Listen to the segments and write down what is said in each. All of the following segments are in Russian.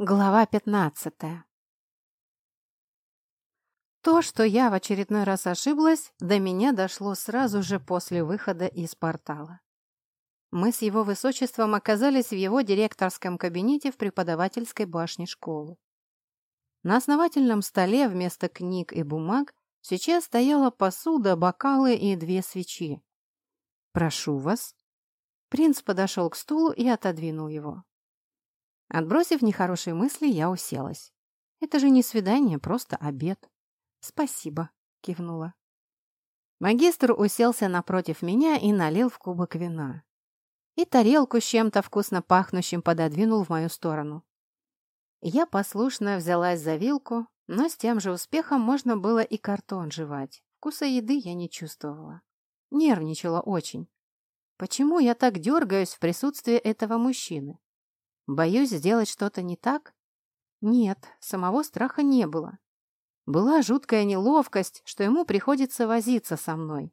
Глава пятнадцатая То, что я в очередной раз ошиблась, до меня дошло сразу же после выхода из портала. Мы с его высочеством оказались в его директорском кабинете в преподавательской башне школы. На основательном столе вместо книг и бумаг сейчас стояла посуда, бокалы и две свечи. «Прошу вас». Принц подошел к стулу и отодвинул его. Отбросив нехорошие мысли, я уселась. Это же не свидание, просто обед. Спасибо, кивнула. Магистр уселся напротив меня и налил в кубок вина. И тарелку с чем-то вкусно пахнущим пододвинул в мою сторону. Я послушно взялась за вилку, но с тем же успехом можно было и картон жевать. Вкуса еды я не чувствовала. Нервничала очень. Почему я так дергаюсь в присутствии этого мужчины? Боюсь сделать что-то не так? Нет, самого страха не было. Была жуткая неловкость, что ему приходится возиться со мной.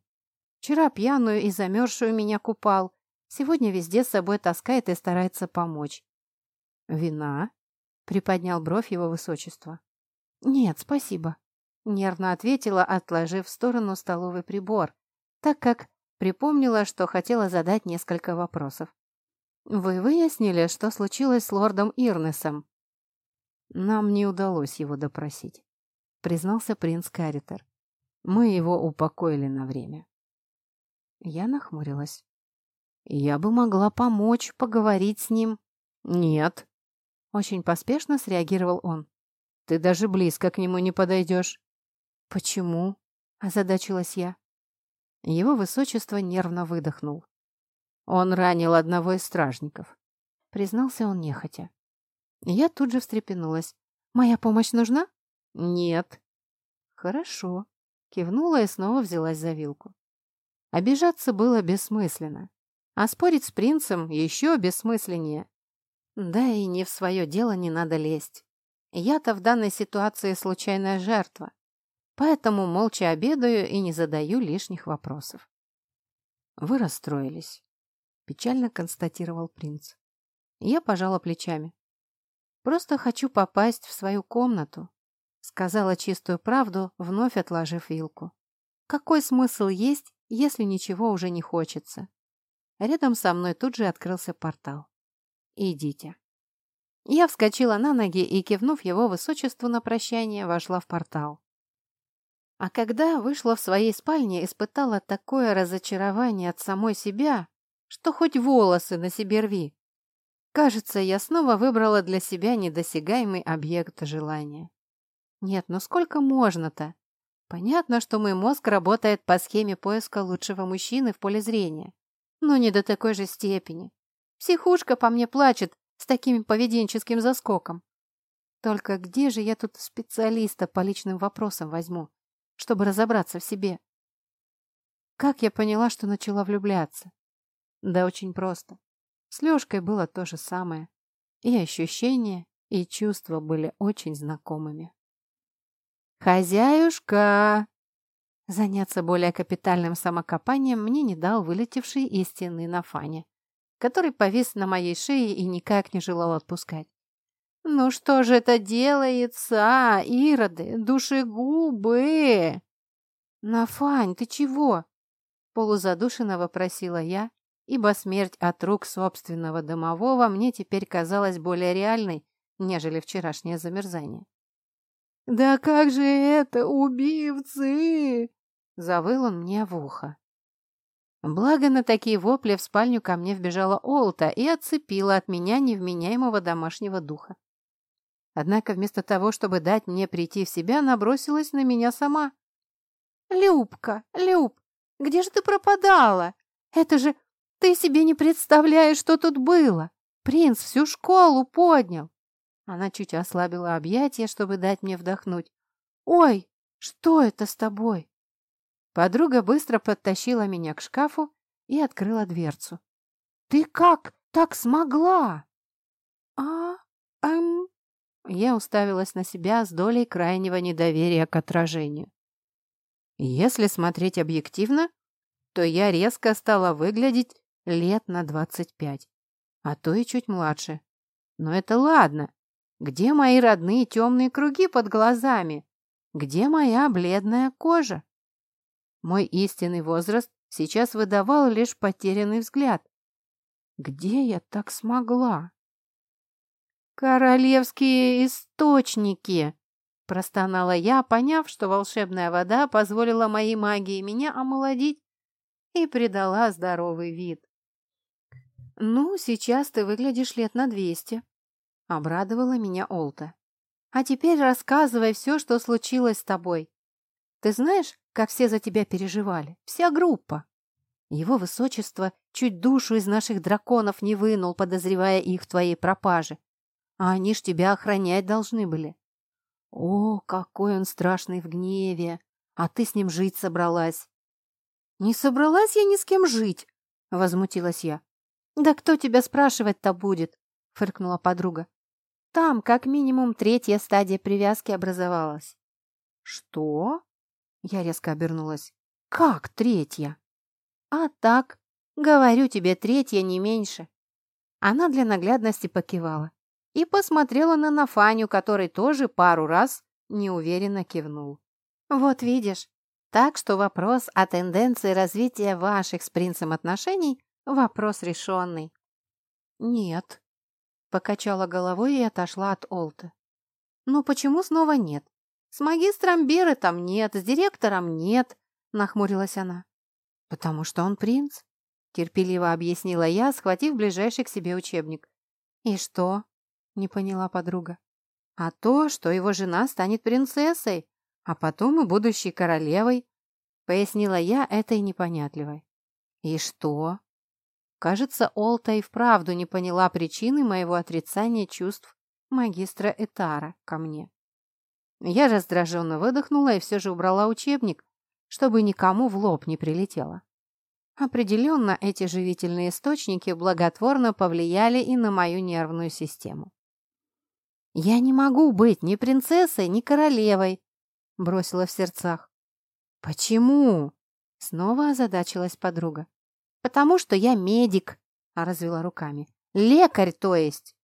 Вчера пьяную и замерзшую меня купал, сегодня везде с собой таскает и старается помочь. «Вина?» — приподнял бровь его высочества. «Нет, спасибо», — нервно ответила, отложив в сторону столовый прибор, так как припомнила, что хотела задать несколько вопросов. «Вы выяснили, что случилось с лордом Ирнесом?» «Нам не удалось его допросить», — признался принц Каритер. «Мы его упокоили на время». Я нахмурилась. «Я бы могла помочь, поговорить с ним». «Нет», — очень поспешно среагировал он. «Ты даже близко к нему не подойдешь». «Почему?» — озадачилась я. Его высочество нервно выдохнул. Он ранил одного из стражников. Признался он нехотя. Я тут же встрепенулась. «Моя помощь нужна?» «Нет». «Хорошо», — кивнула и снова взялась за вилку. Обижаться было бессмысленно, а спорить с принцем еще бессмысленнее. Да и не в свое дело не надо лезть. Я-то в данной ситуации случайная жертва, поэтому молча обедаю и не задаю лишних вопросов. Вы расстроились. Печально констатировал принц. Я пожала плечами. «Просто хочу попасть в свою комнату», сказала чистую правду, вновь отложив вилку. «Какой смысл есть, если ничего уже не хочется?» Рядом со мной тут же открылся портал. «Идите». Я вскочила на ноги и, кивнув его высочеству на прощание, вошла в портал. А когда вышла в своей спальне, испытала такое разочарование от самой себя, что хоть волосы на себе рви. Кажется, я снова выбрала для себя недосягаемый объект желания. Нет, ну сколько можно-то? Понятно, что мой мозг работает по схеме поиска лучшего мужчины в поле зрения. Но не до такой же степени. Психушка по мне плачет с таким поведенческим заскоком. Только где же я тут специалиста по личным вопросам возьму, чтобы разобраться в себе? Как я поняла, что начала влюбляться? Да очень просто. С Лёшкой было то же самое. И ощущения, и чувства были очень знакомыми. «Хозяюшка!» Заняться более капитальным самокопанием мне не дал вылетевший из стены на фане, который повис на моей шее и никак не желал отпускать. «Ну что же это делается, а, ироды, душегубы?» «Нафань, ты чего?» Полузадушенно вопросила я, ибо смерть от рук собственного домового мне теперь казалась более реальной, нежели вчерашнее замерзание. «Да как же это, убивцы!» — завыл он мне в ухо. Благо на такие вопли в спальню ко мне вбежала Олта и отцепила от меня невменяемого домашнего духа. Однако вместо того, чтобы дать мне прийти в себя, набросилась на меня сама. «Любка, Люб, где же ты пропадала? Это же ты себе не представляешь, что тут было. Принц всю школу поднял. Она чуть ослабила объятия, чтобы дать мне вдохнуть. «Ой, что это с тобой?» Подруга быстро подтащила меня к шкафу и открыла дверцу. «Ты как так смогла?» «А, эм...» Я уставилась на себя с долей крайнего недоверия к отражению. Если смотреть объективно, то я резко стала выглядеть лет на двадцать пять, а то и чуть младше. Но это ладно. Где мои родные темные круги под глазами? Где моя бледная кожа? Мой истинный возраст сейчас выдавал лишь потерянный взгляд. Где я так смогла? «Королевские источники!» – простонала я, поняв, что волшебная вода позволила моей магии меня омолодить и придала здоровый вид. «Ну, сейчас ты выглядишь лет на двести», — обрадовала меня Олта. «А теперь рассказывай все, что случилось с тобой. Ты знаешь, как все за тебя переживали? Вся группа. Его высочество чуть душу из наших драконов не вынул, подозревая их в твоей пропаже. А они ж тебя охранять должны были. О, какой он страшный в гневе! А ты с ним жить собралась. Не собралась я ни с кем жить, возмутилась я. Да кто тебя спрашивать-то будет? фыркнула подруга. Там как минимум третья стадия привязки образовалась. Что? Я резко обернулась. Как третья? А так, говорю тебе, третья не меньше. Она для наглядности покивала и посмотрела на Нафаню, который тоже пару раз неуверенно кивнул. «Вот видишь, так что вопрос о тенденции развития ваших с принцем отношений – вопрос решенный». «Нет», – покачала головой и отошла от Олта. «Ну почему снова нет? С магистром Беры там нет, с директором нет», – нахмурилась она. «Потому что он принц», – терпеливо объяснила я, схватив ближайший к себе учебник. «И что? не поняла подруга. А то, что его жена станет принцессой, а потом и будущей королевой, пояснила я этой непонятливой. И что? Кажется, Олта и вправду не поняла причины моего отрицания чувств магистра Этара ко мне. Я раздраженно выдохнула и все же убрала учебник, чтобы никому в лоб не прилетело. Определенно, эти живительные источники благотворно повлияли и на мою нервную систему. «Я не могу быть ни принцессой, ни королевой», — бросила в сердцах. «Почему?» — снова озадачилась подруга. «Потому что я медик», — развела руками. «Лекарь, то есть».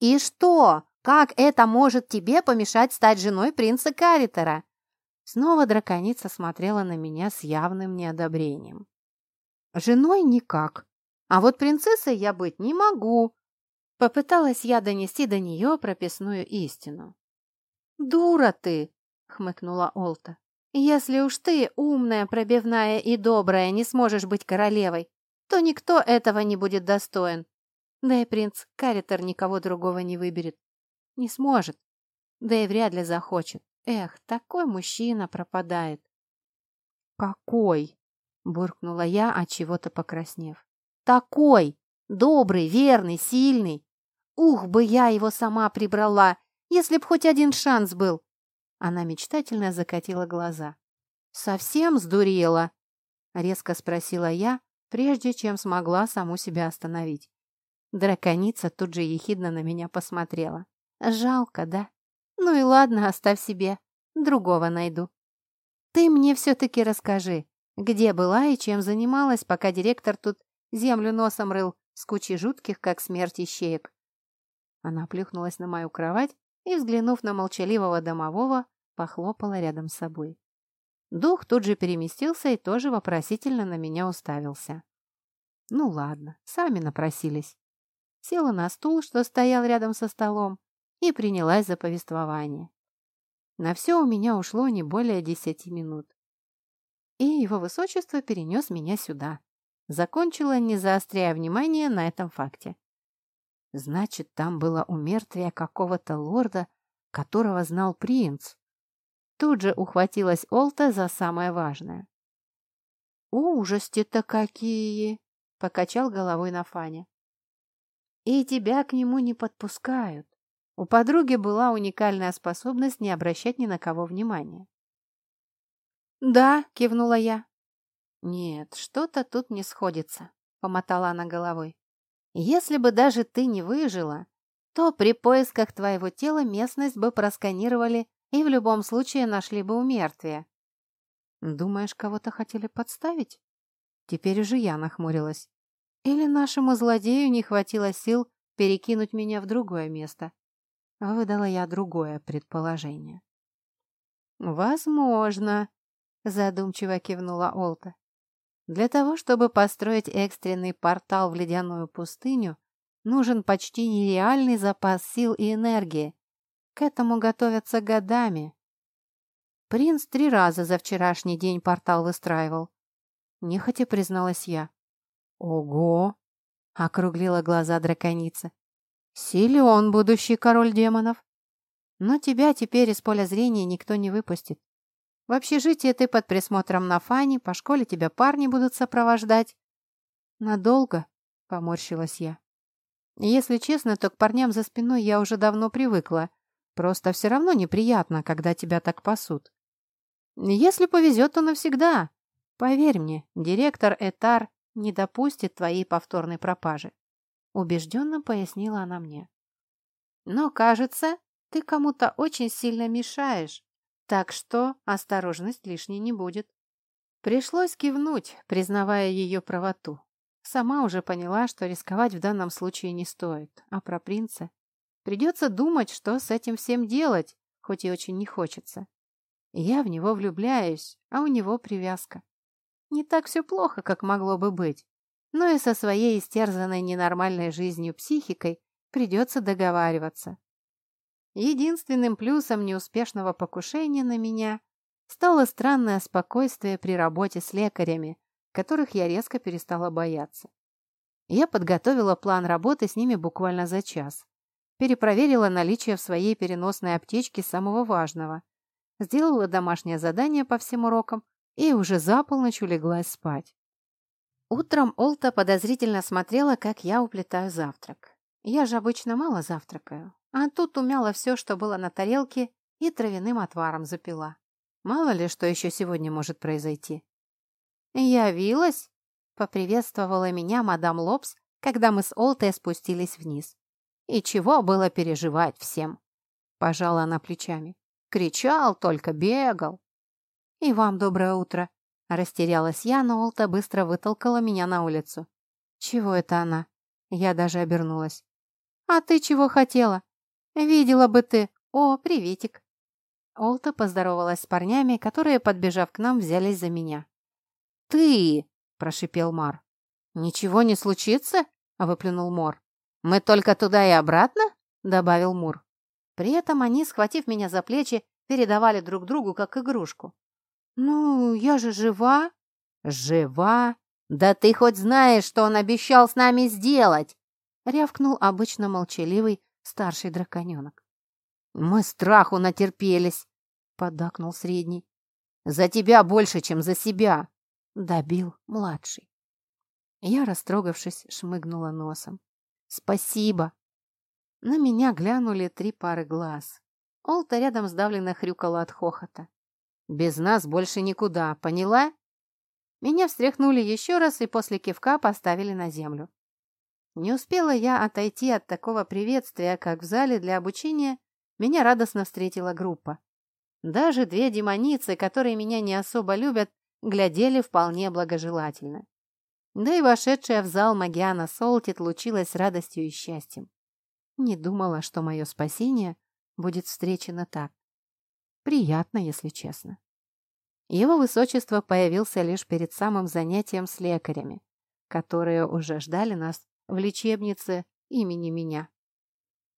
«И что? Как это может тебе помешать стать женой принца Каритера?» Снова драконица смотрела на меня с явным неодобрением. «Женой никак. А вот принцессой я быть не могу», Попыталась я донести до нее прописную истину. «Дура ты!» — хмыкнула Олта. «Если уж ты, умная, пробивная и добрая, не сможешь быть королевой, то никто этого не будет достоин. Да и принц Каритер никого другого не выберет. Не сможет. Да и вряд ли захочет. Эх, такой мужчина пропадает». «Какой?» — буркнула я, от чего-то покраснев. «Такой! Добрый, верный, сильный. Ух бы я его сама прибрала, если б хоть один шанс был. Она мечтательно закатила глаза. «Совсем сдурела?» — резко спросила я, прежде чем смогла саму себя остановить. Драконица тут же ехидно на меня посмотрела. «Жалко, да? Ну и ладно, оставь себе. Другого найду. Ты мне все-таки расскажи, где была и чем занималась, пока директор тут землю носом рыл с кучей жутких, как смерть ищеек. Она плюхнулась на мою кровать и, взглянув на молчаливого домового, похлопала рядом с собой. Дух тут же переместился и тоже вопросительно на меня уставился. Ну ладно, сами напросились. Села на стул, что стоял рядом со столом, и принялась за повествование. На все у меня ушло не более десяти минут. И его высочество перенес меня сюда. Закончила, не заостряя внимание на этом факте. Значит, там было умертвие какого-то лорда, которого знал принц. Тут же ухватилась Олта за самое важное. «Ужасти-то какие!» — покачал головой на Фане. «И тебя к нему не подпускают». У подруги была уникальная способность не обращать ни на кого внимания. «Да», — кивнула я. «Нет, что-то тут не сходится», — помотала она головой. Если бы даже ты не выжила, то при поисках твоего тела местность бы просканировали и в любом случае нашли бы умертвие. Думаешь, кого-то хотели подставить? Теперь уже я нахмурилась. Или нашему злодею не хватило сил перекинуть меня в другое место? Выдала я другое предположение. «Возможно», — задумчиво кивнула Олта. «Для того, чтобы построить экстренный портал в ледяную пустыню, нужен почти нереальный запас сил и энергии. К этому готовятся годами. Принц три раза за вчерашний день портал выстраивал. Нехотя призналась я. «Ого!» — округлила глаза драконица. «Силен будущий король демонов. Но тебя теперь из поля зрения никто не выпустит. В общежитии ты под присмотром на Фане, по школе тебя парни будут сопровождать». «Надолго?» — поморщилась я. Если честно, то к парням за спиной я уже давно привыкла. Просто все равно неприятно, когда тебя так пасут. Если повезет, то навсегда. Поверь мне, директор Этар не допустит твоей повторной пропажи. Убежденно пояснила она мне. Но, кажется, ты кому-то очень сильно мешаешь, так что осторожность лишней не будет. Пришлось кивнуть, признавая ее правоту. Сама уже поняла, что рисковать в данном случае не стоит. А про принца? Придется думать, что с этим всем делать, хоть и очень не хочется. Я в него влюбляюсь, а у него привязка. Не так все плохо, как могло бы быть. Но и со своей истерзанной ненормальной жизнью психикой придется договариваться. Единственным плюсом неуспешного покушения на меня стало странное спокойствие при работе с лекарями, которых я резко перестала бояться. Я подготовила план работы с ними буквально за час. Перепроверила наличие в своей переносной аптечке самого важного. Сделала домашнее задание по всем урокам и уже за полночь улеглась спать. Утром Олта подозрительно смотрела, как я уплетаю завтрак. Я же обычно мало завтракаю, а тут умяла все, что было на тарелке, и травяным отваром запила. Мало ли, что еще сегодня может произойти. «Явилась?» — поприветствовала меня мадам Лобс, когда мы с Олтой спустились вниз. «И чего было переживать всем?» — пожала она плечами. «Кричал, только бегал». «И вам доброе утро!» — растерялась я, но Олта быстро вытолкала меня на улицу. «Чего это она?» Я даже обернулась. «А ты чего хотела? Видела бы ты! О, приветик!» Олта поздоровалась с парнями, которые, подбежав к нам, взялись за меня. «Ты!» – прошипел Мар. «Ничего не случится?» – выплюнул Мор. «Мы только туда и обратно?» – добавил Мур. При этом они, схватив меня за плечи, передавали друг другу как игрушку. «Ну, я же жива!» «Жива? Да ты хоть знаешь, что он обещал с нами сделать!» рявкнул обычно молчаливый старший драконенок. «Мы страху натерпелись!» — поддакнул средний. «За тебя больше, чем за себя!» добил младший. Я, растрогавшись, шмыгнула носом. «Спасибо!» На меня глянули три пары глаз. Олта рядом сдавленно хрюкала от хохота. «Без нас больше никуда, поняла?» Меня встряхнули еще раз и после кивка поставили на землю. Не успела я отойти от такого приветствия, как в зале для обучения меня радостно встретила группа. Даже две демоницы, которые меня не особо любят, глядели вполне благожелательно. Да и вошедшая в зал Магиана Солтит лучилась радостью и счастьем. Не думала, что мое спасение будет встречено так. Приятно, если честно. Его высочество появился лишь перед самым занятием с лекарями, которые уже ждали нас в лечебнице имени меня.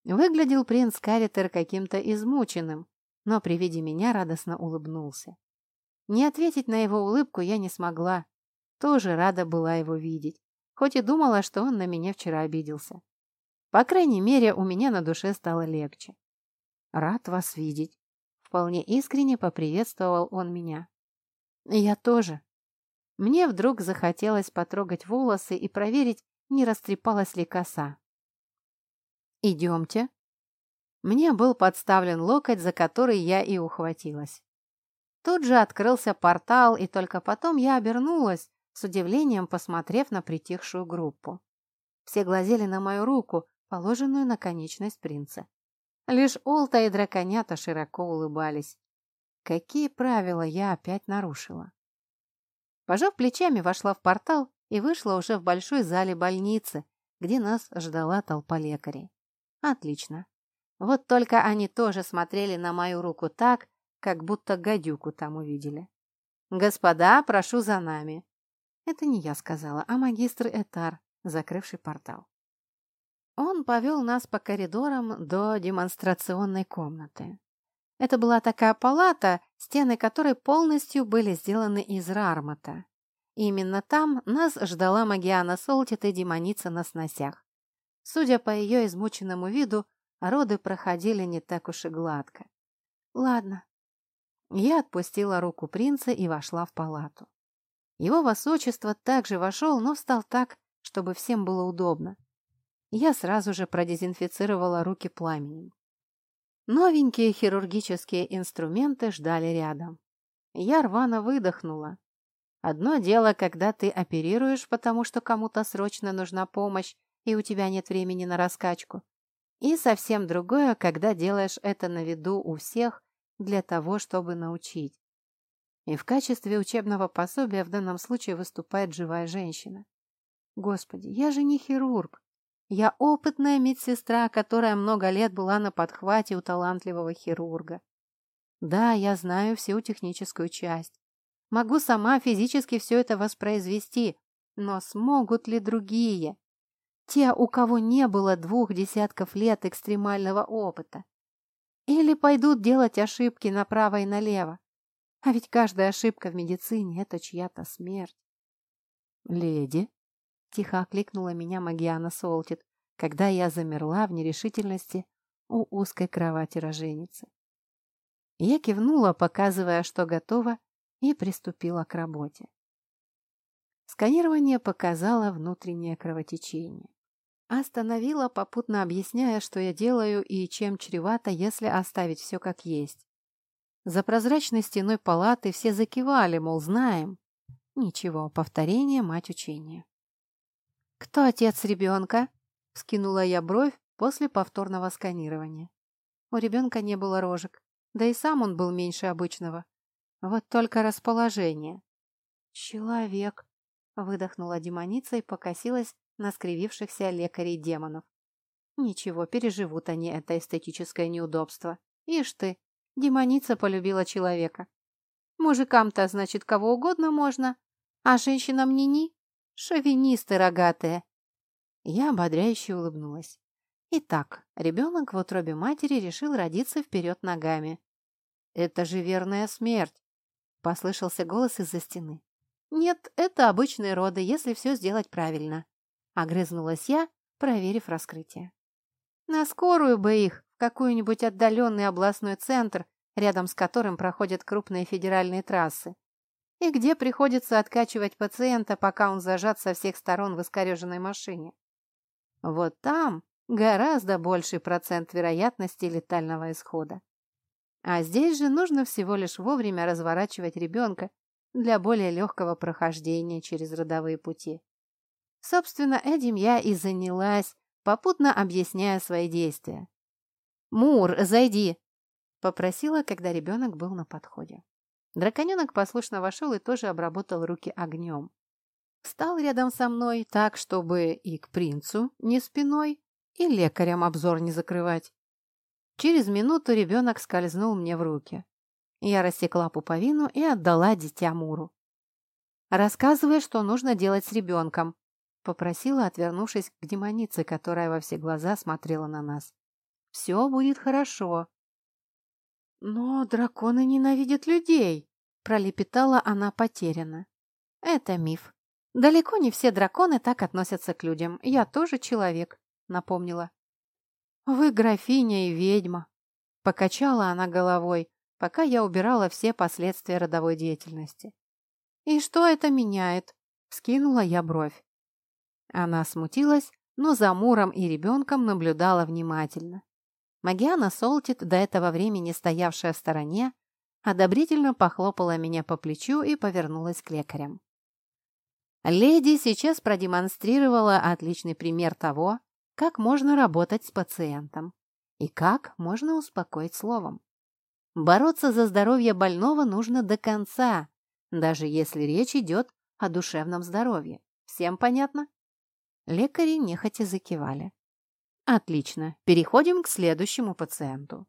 Выглядел принц Каритер каким-то измученным, но при виде меня радостно улыбнулся. Не ответить на его улыбку я не смогла. Тоже рада была его видеть, хоть и думала, что он на меня вчера обиделся. По крайней мере, у меня на душе стало легче. «Рад вас видеть», — вполне искренне поприветствовал он меня. «Я тоже». Мне вдруг захотелось потрогать волосы и проверить, не растрепалась ли коса. «Идемте». Мне был подставлен локоть, за который я и ухватилась. Тут же открылся портал, и только потом я обернулась, с удивлением посмотрев на притихшую группу. Все глазели на мою руку, положенную на конечность принца. Лишь Олта и драконята широко улыбались. Какие правила я опять нарушила? Пожав плечами, вошла в портал и вышла уже в большой зале больницы, где нас ждала толпа лекарей. Отлично. Вот только они тоже смотрели на мою руку так, как будто гадюку там увидели. «Господа, прошу за нами!» Это не я сказала, а магистр Этар, закрывший портал. Он повел нас по коридорам до демонстрационной комнаты. Это была такая палата, стены которой полностью были сделаны из рармата. Именно там нас ждала Магиана Солтит и демоница на сносях. Судя по ее измученному виду, роды проходили не так уж и гладко. Ладно. Я отпустила руку принца и вошла в палату. Его высочество также вошел, но встал так, чтобы всем было удобно. Я сразу же продезинфицировала руки пламенем. Новенькие хирургические инструменты ждали рядом. Я рвано выдохнула. Одно дело, когда ты оперируешь, потому что кому-то срочно нужна помощь, и у тебя нет времени на раскачку. И совсем другое, когда делаешь это на виду у всех для того, чтобы научить. И в качестве учебного пособия в данном случае выступает живая женщина. Господи, я же не хирург. Я опытная медсестра, которая много лет была на подхвате у талантливого хирурга. Да, я знаю всю техническую часть. Могу сама физически все это воспроизвести, но смогут ли другие? Те, у кого не было двух десятков лет экстремального опыта. Или пойдут делать ошибки направо и налево. А ведь каждая ошибка в медицине – это чья-то смерть. «Леди», Тихо окликнула меня Магиана Солтит, когда я замерла в нерешительности у узкой кровати роженицы. Я кивнула, показывая, что готова, и приступила к работе. Сканирование показало внутреннее кровотечение. Остановила, попутно объясняя, что я делаю и чем чревато, если оставить все как есть. За прозрачной стеной палаты все закивали, мол, знаем. Ничего, повторение – мать учения. «Кто отец ребенка?» – скинула я бровь после повторного сканирования. У ребенка не было рожек, да и сам он был меньше обычного. Вот только расположение. «Человек», – выдохнула демоница и покосилась на скривившихся лекарей-демонов. «Ничего, переживут они это эстетическое неудобство. Ишь ты, демоница полюбила человека. Мужикам-то, значит, кого угодно можно, а женщинам ни-ни. Шовинисты рогатые!» Я ободряюще улыбнулась. Итак, ребенок в утробе матери решил родиться вперед ногами. «Это же верная смерть!» — послышался голос из-за стены. «Нет, это обычные роды, если все сделать правильно», — огрызнулась я, проверив раскрытие. «На скорую бы их, какой-нибудь отдаленный областной центр, рядом с которым проходят крупные федеральные трассы и где приходится откачивать пациента, пока он зажат со всех сторон в искореженной машине. Вот там гораздо больший процент вероятности летального исхода. А здесь же нужно всего лишь вовремя разворачивать ребенка для более легкого прохождения через родовые пути. Собственно, этим я и занялась, попутно объясняя свои действия. «Мур, зайди!» – попросила, когда ребенок был на подходе. Драконенок послушно вошел и тоже обработал руки огнем. Встал рядом со мной так, чтобы и к принцу не спиной, и лекарям обзор не закрывать. Через минуту ребенок скользнул мне в руки. Я рассекла пуповину и отдала дитя Муру. «Рассказывай, что нужно делать с ребенком», — попросила, отвернувшись к демонице, которая во все глаза смотрела на нас. «Все будет хорошо». «Но драконы ненавидят людей», пролепетала она потерянно. Это миф. Далеко не все драконы так относятся к людям. Я тоже человек, напомнила. Вы графиня и ведьма. Покачала она головой, пока я убирала все последствия родовой деятельности. «И что это меняет?» — скинула я бровь. Она смутилась, но за Муром и ребенком наблюдала внимательно. Магиана Солтит, до этого времени стоявшая в стороне, одобрительно похлопала меня по плечу и повернулась к лекарям. Леди сейчас продемонстрировала отличный пример того, как можно работать с пациентом и как можно успокоить словом. Бороться за здоровье больного нужно до конца, даже если речь идет о душевном здоровье. Всем понятно? Лекари нехотя закивали. Отлично. Переходим к следующему пациенту.